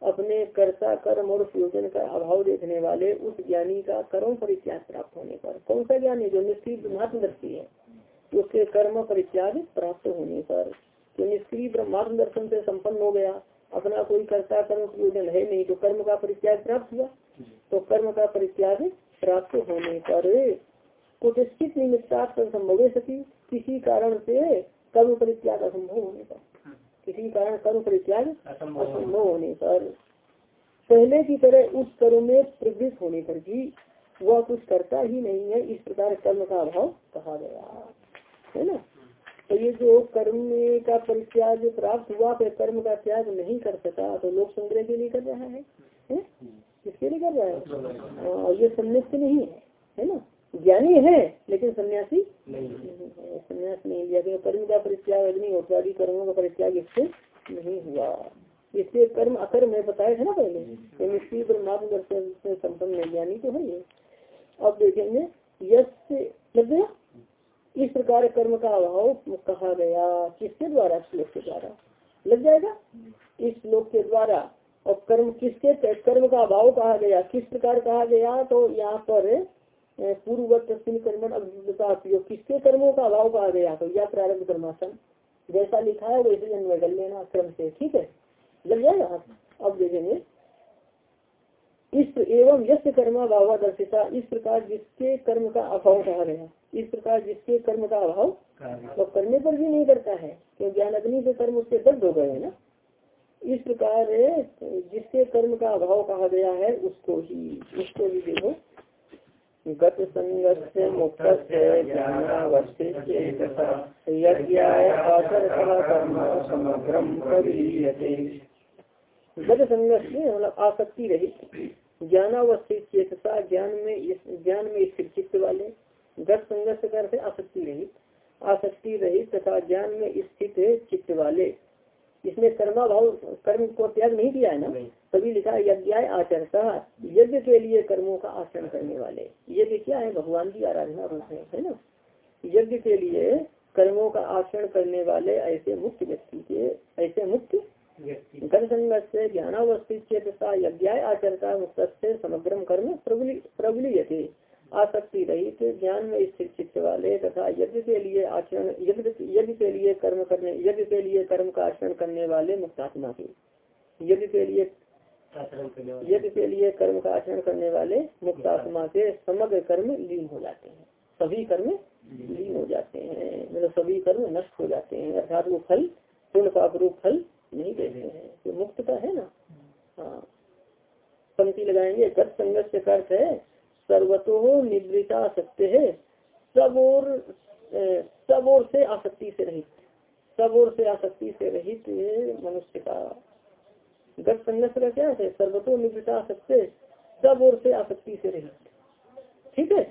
अपने कर्ता, कर्म और प्रयोजन का अभाव देखने वाले उस ज्ञानी का कर्म परित्याग प्राप्त होने पर। कौन सा ज्ञानी जो निष्क्रिय ब्रह्मात्म दृष्टि है? उसके कर्म परित्याग प्राप्त होने पर। जो निष्क्रिय ब्रह्मात्म दर्शन से संपन्न हो गया, अपना कोई कर्ता, कर्म प्रयोजन है नहीं तो कर्म का परित्याग प्राप्त हुआ। तो कर्म का परित्याग प्राप्त होने पर कुछ निमित्ता संभव सकी, किसी कारण से कर्म परित्याग असंभव होने पर। किसी कारण कर्म परित्याग असंभव होने पर। पहले की तरह उस कर्म में प्रवृत्त होने पर भी वह कुछ करता ही नहीं है इस प्रकार कर्म का अभाव कहा गया है ना? तो ये जो कर्म का परित्याग प्राप्त हुआ फिर कर्म का त्याग नहीं कर सका तो लोक संग्रह के लिए कर रहा है, है? किसके लिए कर रहा है? और हाँ, ये संयुक्त नहीं है है ना? ज्ञानी है लेकिन सन्यासी नहीं है। सन्यास नहीं लिया गया कर्म का परित्याग अग्नि होत्रादि कर्मों का परित्याग इससे नहीं हुआ। इससे कर्म अकर्म है बताया था ना पहले? निश्चित परमात्म दर्शन से संपन्न ज्ञानी तो है ये अब देखेंगे यश लग इस प्रकार कर्म का अभाव कहा गया। किसके द्वारा? श्लोक के द्वारा। लग जाएगा? इस श्लोक के द्वारा। और कर्म किसके कर्म का अभाव कहा गया? किस प्रकार कहा गया? तो यहाँ पर पूर्ववत कर्मण अभिका किसके कर्मों का अभाव कहा गया? तो या प्रारंभ कर्मासन। जैसा लिखा है वैसे जन्म कर लेना क्रम से। ठीक है? लग जाएगा? अब देखेंगे। इस एवं यश कर्मा भाव दर्शिता इस प्रकार जिसके कर्म का अभाव कहा गया। इस प्रकार जिसके कर्म का अभाव तो करने पर भी नहीं करता है क्योंकि ज्ञान अग्नि के कर्म उसके दर्द हो गए है ना। इस प्रकार जिसके कर्म का अभाव कहा गया है उसको ही उसको ही देखो। गत संगस्य मुक्त गत संगस्य मतलब आसक्ति रही। ज्ञानावस्थित चेतसा ज्ञान में ज्ञान में स्थित चित्त वाले। गत संघर्ष करते आसक्ति रहित आसक्ति रहित तथा ज्ञान में स्थित चित्त वाले। इसमें कर्मा भाव कर्म को त्याग नहीं किया है ना? तभी लिखा है यज्ञ आचरता यज्ञ के लिए कर्मों का आचरण करने वाले। यज्ञ क्या है? भगवान की आराधना रूप है है ना? यज्ञ के लिए कर्मों का आचरण करने वाले ऐसे मुक्त व्यक्ति के ऐसे मुक्त घर संगत से ज्ञानावस्थित यज्ञ आचरता मुक्त से समग्र कर्म प्रबली थे आसक्ति रही रहित ज्ञान में स्थित चित्त वाले तथा यज्ञ के लिए आचरण यज्ञ के लिए कर्म करने यज्ञ के लिए कर्म का आचरण करने वाले मुक्तात्मा के। यज्ञ के लिए यज्ञ के लिए कर्म का आचरण करने वाले मुक्तात्मा के समग्र कर्म लीन हो जाते हैं। सभी कर्म लीन। हो जाते हैं। मतलब सभी कर्म नष्ट हो जाते हैं। अर्थात वो फल पूर्ण पाप रूप फल नहीं देते हैं। तो मुक्त का है ना? हाँ। पंक्ति लगाएँगे। गत संगत से अर्थ है सर्वतो निवृता सत्य है। सब और सब और से आसक्ति से रहित। सब ओर से आसक्ति से रहित मनुष्य का गत संघर्ष का क्या है सर्वतो निवृता सत्य सब ओर से आसक्ति से रहित ठीक है?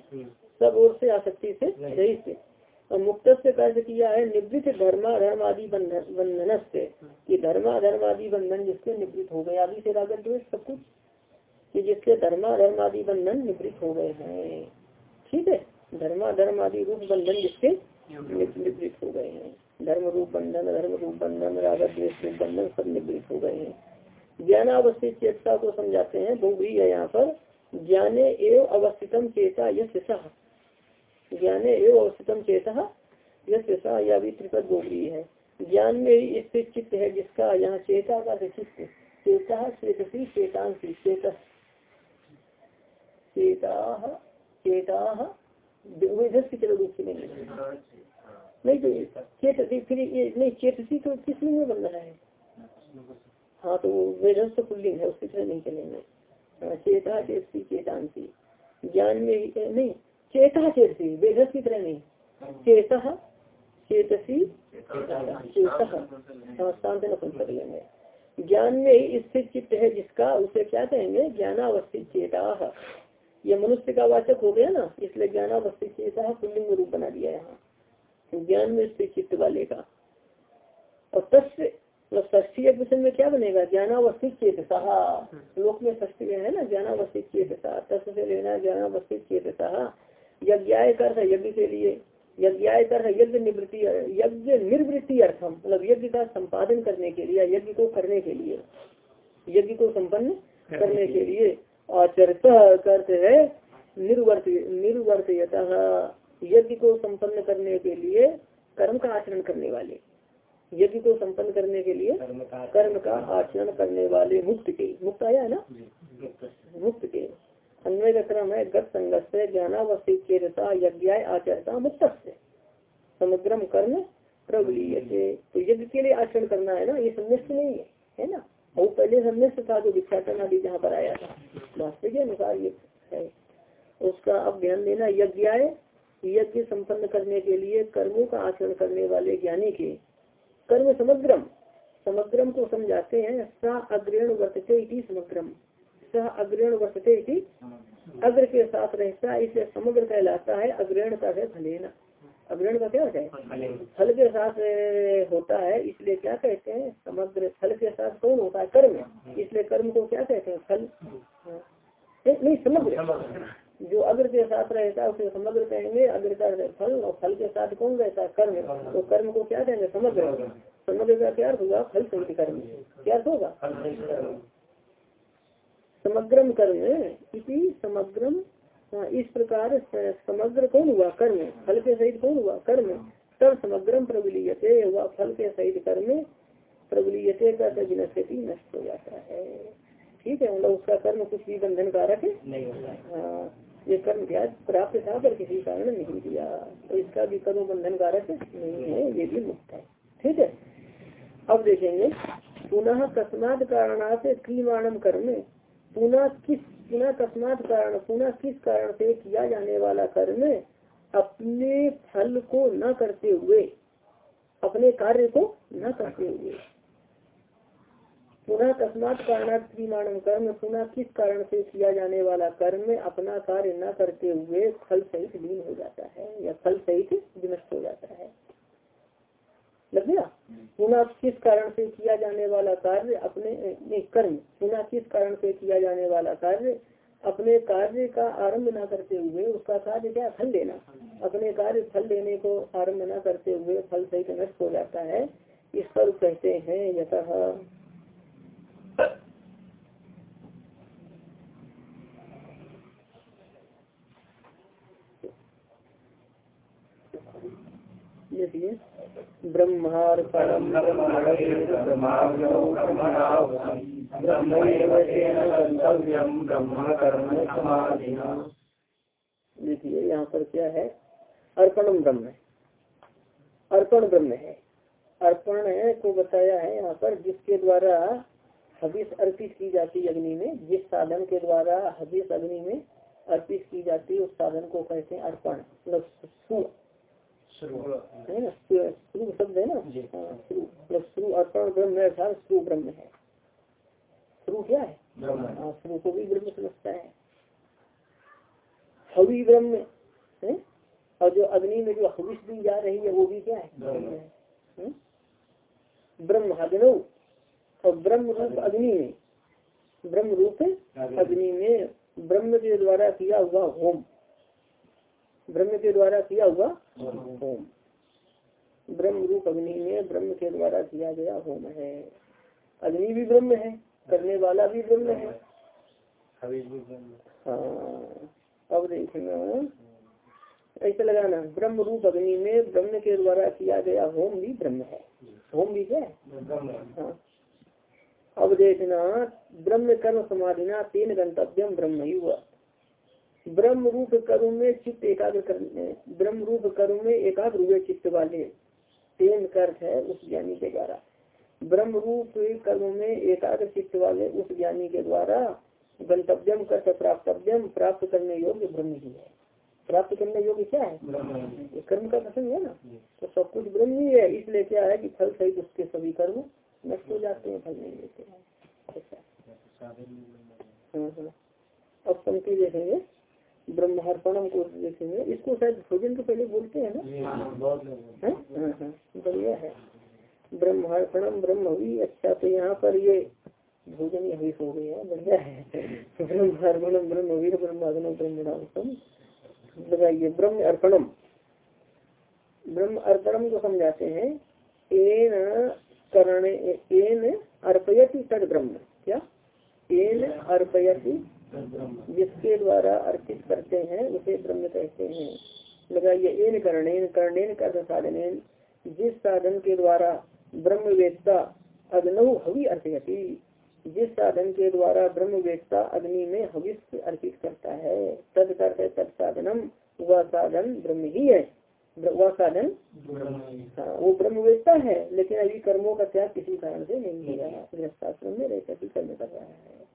सब ओर से आसक्ति से रहित और मुक्त से कार्य किया है निवृत्त धर्मा धर्म आदि बंधन से ये धर्मा धर्म आदि बंधन जिसके निवृत्त हो गए आदि से रागत द्वेष सब कुछ कि जिसके धर्मा धर्म आदि बंधन निवृत्त हो गए हैं। ठीक है? धर्मा धर्म आदि रूप बंधन जिसके निवृत्त हो गए हैं। धर्म रूप बंधन धर्म रूप बंधन रागत द्वेष रूप बंधन सब निवृत्त हो गए हैं। ज्ञानावस्थित चेतता को समझाते हैं बहुरी है यहाँ पर। ज्ञाने एवं अवस्थितम चेता यश ज्ञाने एवं अवस्थितम चेता यश या भी त्रिपद गोबरी है। ज्ञान में ही स्थित चित्त है जिसका यहाँ चेता का चित्त चेता चेतसी चेतांशी चेत। चेता चेता नहीं तो चेतसी, फिर ये नहीं, चेतसी तो किस लिंग में बन रहा है? हाँ तो वेदस तो पुल्लिंग है उसकी तरह नहीं चलेंगे। हाँ, चेता चेतसी चेतांशी ज्ञान में नहीं चेता चेतसी वेदस की तरह नहीं। चेता चेतसी चेता। हाँ कर लेंगे। ज्ञान में ही स्थित चित्त है जिसका उसे क्या कहेंगे? ज्ञानावस्थित चेता। ये मनुष्य का वाचक हो गया ना इसलिए ज्ञानावस्थित चेता पुल्लिंग रूप बना दिया यहाँ। तो ज्ञान में स्थित चित्त वाले का। और तस्य मतलब ष्ठी विषय में क्या बनेगा? ज्ञानावस्थित चेतसा लोक में ष्ठी है ना ज्ञानावस्थित चेतसा तस् से लेना ज्ञानावस्थित चेतसा यज्ञ कर यज्ञ के लिए। यज्ञ कर है यज्ञ निवृत्ति यज्ञ निर्वृत्ति अर्थम मतलब यज्ञ का संपादन करने के लिए यज्ञ को करने के लिए। यज्ञ को संपन्न करने के लिए। आचरित करते है निर्वर्त निर्वर्त यज्ञ को संपन्न करने के लिए कर्म का आचरण करने वाले। यज्ञ को संपन्न करने के लिए कर्म का आचरण करने। वाले मुक्त के मुक्त आया है ना? मुक्त के। अन्वय का क्रम है गत संगत से ज्ञानावस्थित चेतता यज्ञ आचरता मुक्त से समग्रम कर्म प्रबलीय तो यज्ञ के लिए आचरण करना है ना ये संन्यास नहीं है है ना? वो पहले संन्यास था जो भिक्षाटन आदि जहाँ पर आया था। वास्तविक अनुसार ये है। उसका अब ध्यान देना यज्ञ यज्ञ संपन्न करने के लिए कर्मों का आचरण करने वाले ज्ञानी के कर्म समग्रम। समग्रम को समझाते हैं स अग्रेण वर्तते समग्रम। स अग्रेण वर्तते अग्र के साथ रहता इसे समग्र कहलाता है अग्रेण का है फलेना। अग्रहण का क्या होता है? फल के साथ होता है इसलिए क्या कहते हैं? समग्र फल के साथ कौन होता है? कर्म। इसलिए कर्म को क्या कहते हैं? फल। नहीं समग्र। जो अग्र के साथ रहता है उसे समग्र कहेंगे अग्र का फल और फल के साथ कौन रहता है? कर्म। तो कर्म को क्या कहेंगे? समग्र। समग्र का क्या होगा? फल सहित कर्म। क्या होगा? समग्रम कर्म इसी समग्रम इस प्रकार समग्र कौन हुआ? कर्म। फल के सहित कौन हुआ? कर्म। तब समग्रम प्रबलीयते हुआ। फल के सहित कर्म प्रबलीयते का विनश्यति नष्ट हो जाता है। ठीक है मतलब उसका कर्म कुछ भी बंधन कारक नहीं होता हाँ। ये कर्म क्या प्राप्त था, पर किसी कारण नहीं दिया। तो इसका भी कर्म बंधन कारक नहीं है, ये भी मुक्त है। ठीक है? अब देखेंगे। पुनः कस्मात कारणात क्रियमाणम कर्म। पुनः किस, पुनः कस्मात कारण, पुनः किस कारण से किया जाने वाला कर्म? अपने फल को न करते हुए, अपने कार्य को न करते हुए। पुनः तस्मात कारणात क्रियमाणम कर्म, पुनः किस कारण से किया जाने वाला कर्म अपना कार्य न करते हुए फल सहित लीन हो जाता है, या फल सहित विनष्ट हो जाता है। लग गया? पुनः किस कारण से किया जाने वाला कार्य अपने, नहीं, कर्म, पुनः किस कारण से किया जाने वाला कार्य अपने कार्य का आरंभ न करते हुए, उसका कार्य क्या? फल लेना। अपने कार्य फल लेने को आरंभ न करते हुए फल सहित नष्ट हो जाता है, इस पर कहते हैं देखिए, यहाँ पर क्या है? अर्पणम ब्रह्म अर्पण ब्रह्म है। अर्पण को बताया है यहाँ पर, जिसके द्वारा हविष अर्पित की जाती अग्नि में, जिस साधन के द्वारा हविष अग्नि में अर्पित की जाती है, उस साधन को कहते हैं अर्पण मतलब है ना श्रु शब्द है ना? हाँ, मतलब श्रु अर्पण ब्रह्म अर्थात श्रु ब्रह्म है। श्रु क्या है? हाँ श्रु को भी ब्रह्म समझता है। हवि ब्रह्म है? और जो अग्नि में जो हविष दी जा रही है वो भी क्या है? ब्रह्म। ब्रह्म और ब्रह्म रूप अग्नि। में। ब्रह्म रूप अग्नि में ब्रह्म के द्वारा किया हुआ होम। ब्रह्म के द्वारा किया हुआ होम। ब्रह्म रूप अग्नि में ब्रह्म के द्वारा किया गया होम है। अग्नि भी ब्रह्म है करने वाला भी ब्रह्म है। हाँ। अब देखना। ऐसे लगाना ब्रह्म रूप अग्नि में ब्रह्म के द्वारा किया गया होम भी ब्रह्म है। होम भी क्या है? हाँ। अब देखना ब्रह्म कर्म समाधिना तीन गंतव्यम ब्रह्म ही हुआ। ब्रह्म रूप कर्म में चित्त एकाग्र करने ब्रह्म रूप कर्म में एकाग्र हुए चित्त वाले। तीन कर्थ है उस ज्ञानी के द्वारा। ब्रह्म रूप कर्म में एकाग्र चित्त वाले उस ज्ञानी के द्वारा गंतव्यम कर प्राप्तव्यम प्राप्त करने योग्य ब्रह्म ही है। प्राप्त करने योग्य क्या है? कर्म का कथन है ना? तो सब कुछ ब्रह्म ही है इसलिए क्या है कि फल सहित उसके सभी कर्म नष्ट हो जाते हैं फल नहीं देते हैं हाँ। अब पंक्ति देखेंगे। ब्रह्मार्पणम को देखेंगे। इसको शायद भोजन तो पहले बोलते हैं ना? हाँ हाँ। बढ़िया है। ब्रह्मार्पणम ब्रह्म हुई अच्छा तो यहाँ पर ये भोजन यही हो गया। बढ़िया है। ब्रह्मार्पणम ब्रह्म वीर ब्रह्मागनम ब्रह्मणाम लगाइए ब्रह्म अर्पणम ब्रह्म अर्पणम को समझाते हैं। एन करणे एन अर्पयति तद ब्रह्म क्या? एन अर्पयति जिसके द्वारा अर्पित करते हैं उसे ब्रह्म कहते हैं। लगाइए एन कर्णेन कर्णेन कर साधन। जिस साधन के द्वारा ब्रह्म वेदता अग्नौ हवि अर्पयति जिस साधन के द्वारा ब्रह्म वेदता अग्नि में हविष्य अर्पित करता है तद करते तद साधनम वह साधन ब्रह्म ही है। वह साधन हाँ वो ब्रह्म वेदता है लेकिन अभी कर्मों का त्याग किसी कारण से नहीं किया। गृहस्थाश्रम में रहकर ही कर्म कर रहा है।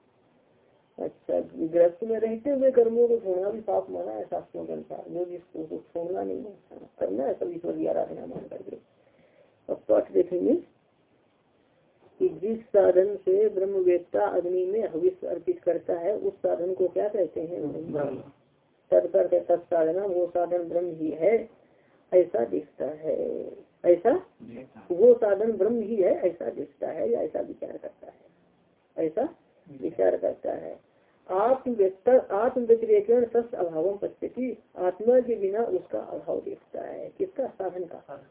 अच्छा गृहस्थ में रहते हुए कर्मों को छोड़ना भी पाप माना है शास्त्रों के अनुसार। जो जिसको छोड़ना नहीं है करना है सब ईश्वर की आराधना मान करके। अब पाठ देखेंगे कि जिस साधन से ब्रह्म वेदता अग्नि में हविष्य अर्पित करता है उस साधन को क्या कहते हैं? तत्कर के तत्साधना वो साधन ब्रह्म ही है ऐसा दिखता है। ऐसा? वो साधन ब्रह्म ही है ऐसा दिखता है या ऐसा विचार करता है? ऐसा? विचार करता है। आत्म आत्म व्यतिरेकण सस अभाव पश्चिति आत्मा के बिना उसका अभाव देखता है। किसका? साधन का।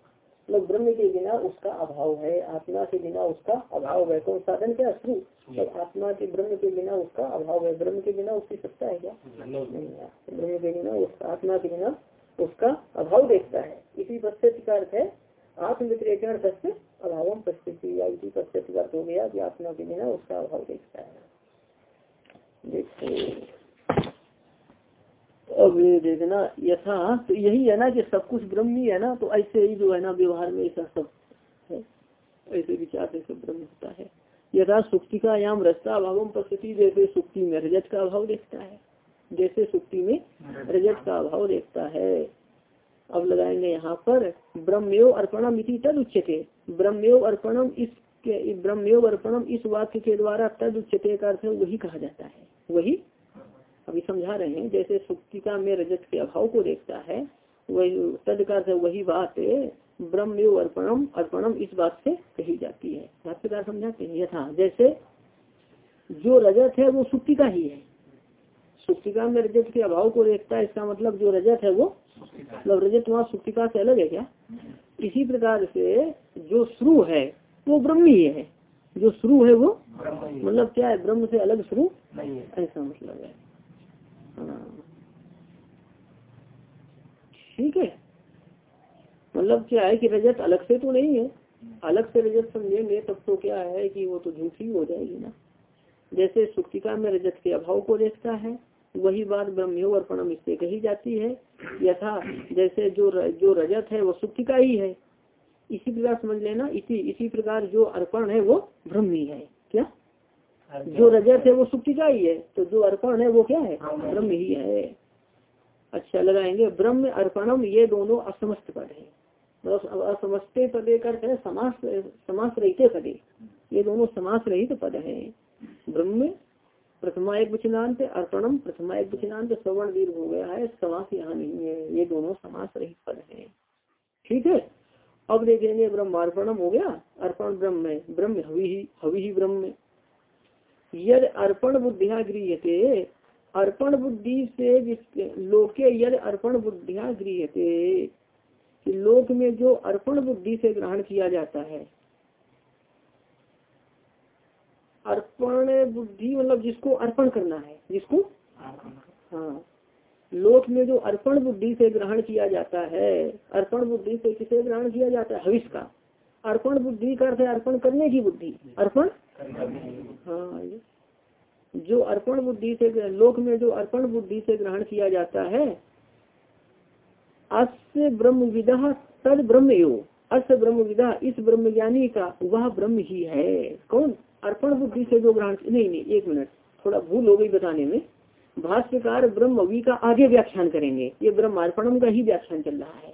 मतलब ब्रह्म के बिना उसका अभाव है। आत्मा के बिना उसका अभाव है। कौन? साधन क्या? श्रु तो आत्मा के ब्रह्म के बिना उसका अभाव है। ब्रह्म के बिना उसकी सत्ता है क्या? नहीं। है। ब्रह्म के बिना उसका आत्मा के बिना उसका अभाव देखता है। इसी पश्चित का अर्थ है आत्म व्यतिरेकण अभाव पश्चिति या इसी पश्चित का हो गया आत्मा के बिना उसका अभाव देखता है। देखो अब देखना, यथा तो यही है ना कि सब कुछ ब्रह्म ही है ना तो ऐसे ही जो है ना व्यवहार में ऐसा सब है, ऐसे विचार से सब ब्रह्म होता है। यथा सुक्ति का याम रस्ता अभाव प्रकृति, जैसे सुक्ति में रजत का अभाव देखता है, जैसे सुक्ति में रजत का अभाव देखता है। अब लगाएँगे यहाँ पर, ब्रह्मयो अर्पणा मिति तद उच्चते ब्रह्मयो अर्पणम इस ब्रह्मयो अर्पणम इस वाक्य के द्वारा तद उच्चते अर्थ वही कहा जाता है। वही अभी समझा रहे हैं, जैसे सुक्तिका में रजत के अभाव को देखता है, वही तद का अर्थ वही बात ब्रह्मयो अर्पणम अर्पणम इस बात से कही जाती है। भाष्यकार समझाते हैं, यथा, जैसे जो रजत है वो सुक्तिका ही है। सुक्तिका में रजत के अभाव को देखता है, इसका मतलब जो रजत है वो मतलब रजत वहाँ सुक्तिका से अलग है क्या? इसी प्रकार से जो श्रु है वो ब्रह्म ही है। जो शुरू है वो मतलब क्या है? ब्रह्म से अलग शुरू नहीं ऐसा मतलब है। ठीक है। मतलब क्या है कि रजत अलग से तो नहीं है। अलग से रजत समझेंगे तब तो क्या है कि वो तो झूठी हो जाएगी ना। जैसे सुक्तिका में रजत के अभाव को देखता है वही बात ब्रह्मयो अर्पणम इससे कही जाती है। यथा जैसे जो र, जो रजत है वो सुक्तिका ही है। इसी प्रकार समझ लेना इसी इसी प्रकार जो अर्पण है वो ब्रह्म ही। है क्या जो रजत है वो सुक्तिका ही है। तो जो अर्पण है वो क्या है? ब्रह्म। ही है। अच्छा लगाएँगे। ब्रह्म अर्पणम ये दोनों असमस्त पद है। मतलब असमस्ते पदे करते समास समास रहते पदे। ये दोनों समास रहित पद है। ब्रह्म प्रथमा एक वचनांत अर्पणम प्रथमा एक वचनांत श्रवण दीर्घ हो गया है, समास यहाँ नहीं है, ये दोनों समास रहित पद है। ठीक है? अब देखेंगे ब्रह्मार्पणम हो गया, अर्पण ब्रह्म है ब्रह्म हवि ही हवि ही ब्रह्म यद अर्पण बुद्धिया गृहते अर्पण बुद्धि से जिसके, लोके यद अर्पण बुद्धिया गृहते लोक में जो अर्पण बुद्धि से ग्रहण किया जाता है अर्पण बुद्धि मतलब जिसको अर्पण करना है जिसको हाँ। लोक में जो अर्पण बुद्धि से ग्रहण किया जाता है अर्पण बुद्धि से किसे ग्रहण किया जाता है? हविष का। अर्पण बुद्धि का अर्थ है अर्पण करने की बुद्धि। अर्पण? हाँ जो अर्पण बुद्धि से लोक में जो अर्पण बुद्धि से ग्रहण किया जाता है अस्य ब्रह्म विदा तद ब्रह्म यो अस्य ब्रह्म विदा इस ब्रह्म ज्ञानी का वह ब्रह्म ही है। कौन? अर्पण बुद्धि से जो ग्रहण नहीं नहीं एक मिनट। थोड़ा भूल हो गई बताने में। भाष्यकार ब्रह्मवी का आगे व्याख्यान करेंगे। ये ब्रह्मार्पणम का ही व्याख्यान चल रहा है।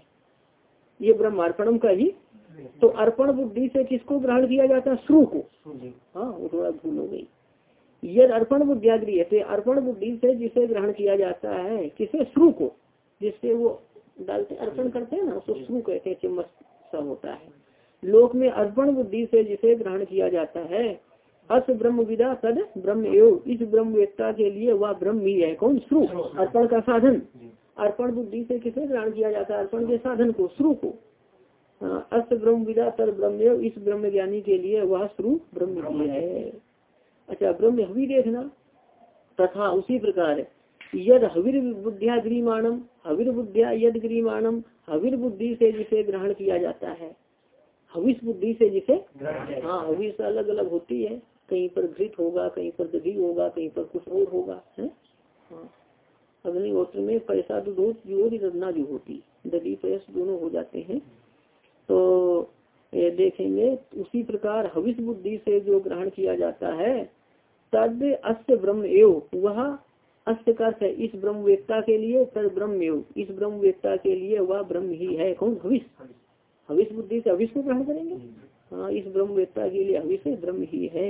ये ब्रह्मार्पणम का ही तो अर्पण बुद्धि से किसको ग्रहण किया जाता है? श्रु को। हाँ वो थोड़ा भूल हो गई। यद अर्पण बुद्धियाग्री है अर्पण बुद्धि से जिसे ग्रहण किया जाता है किसे? श्रु को। जिससे वो डालते अर्पण करते हैं ना उसको श्रु कहते हैं चम्मच सा होता है। लोक में अर्पण बुद्धि से जिसे ग्रहण किया जाता है अस ब्रह्म विदा सद ब्रह्म एव। इस ब्रह्म वेत्ता के लिए वह ब्रह्म ही है। कौन? श्रु अर्पण का साधन। अर्पण बुद्धि से किसे ग्रहण किया जाता है? अर्पण के साधन को श्रु को। अस्त ब्रह्म विदा तद ब्रह्म इस ब्रह्म ज्ञानी के लिए वह श्रु ब्रह्म ही है। अच्छा ब्रह्म हवि देखना। तथा उसी प्रकार यद हविर बुद्धिया ग्रीमाणम हविर बुद्धिया यद ग्रीमाणम हविर बुद्धि से जिसे ग्रहण किया जाता है। हविष बुद्धि से जिसे हाँ हविष अलग अलग होती है। कहीं पर घृत होगा कहीं पर दधी होगा कहीं पर कुछ और होगा है? हाँ। अग्निहोत्र में पैसा दूध जो रत्ना जो होती दधी पैस दोनों हो जाते हैं। तो ये देखेंगे उसी प्रकार हविष बुद्धि से जो ग्रहण किया जाता है तद अस्त ब्रह्म एव वह अस्त का है इस ब्रह्म वेत्ता के लिए तद ब्रह्म एव इस ब्रह्म वेत्ता के लिए वह ब्रह्म ही है। कौन? हविष। हविष बुद्धि से हविष को ग्रहण करेंगे? हाँ इस ब्रह्म वेत्ता के लिए हविष ब्रह्म ही है।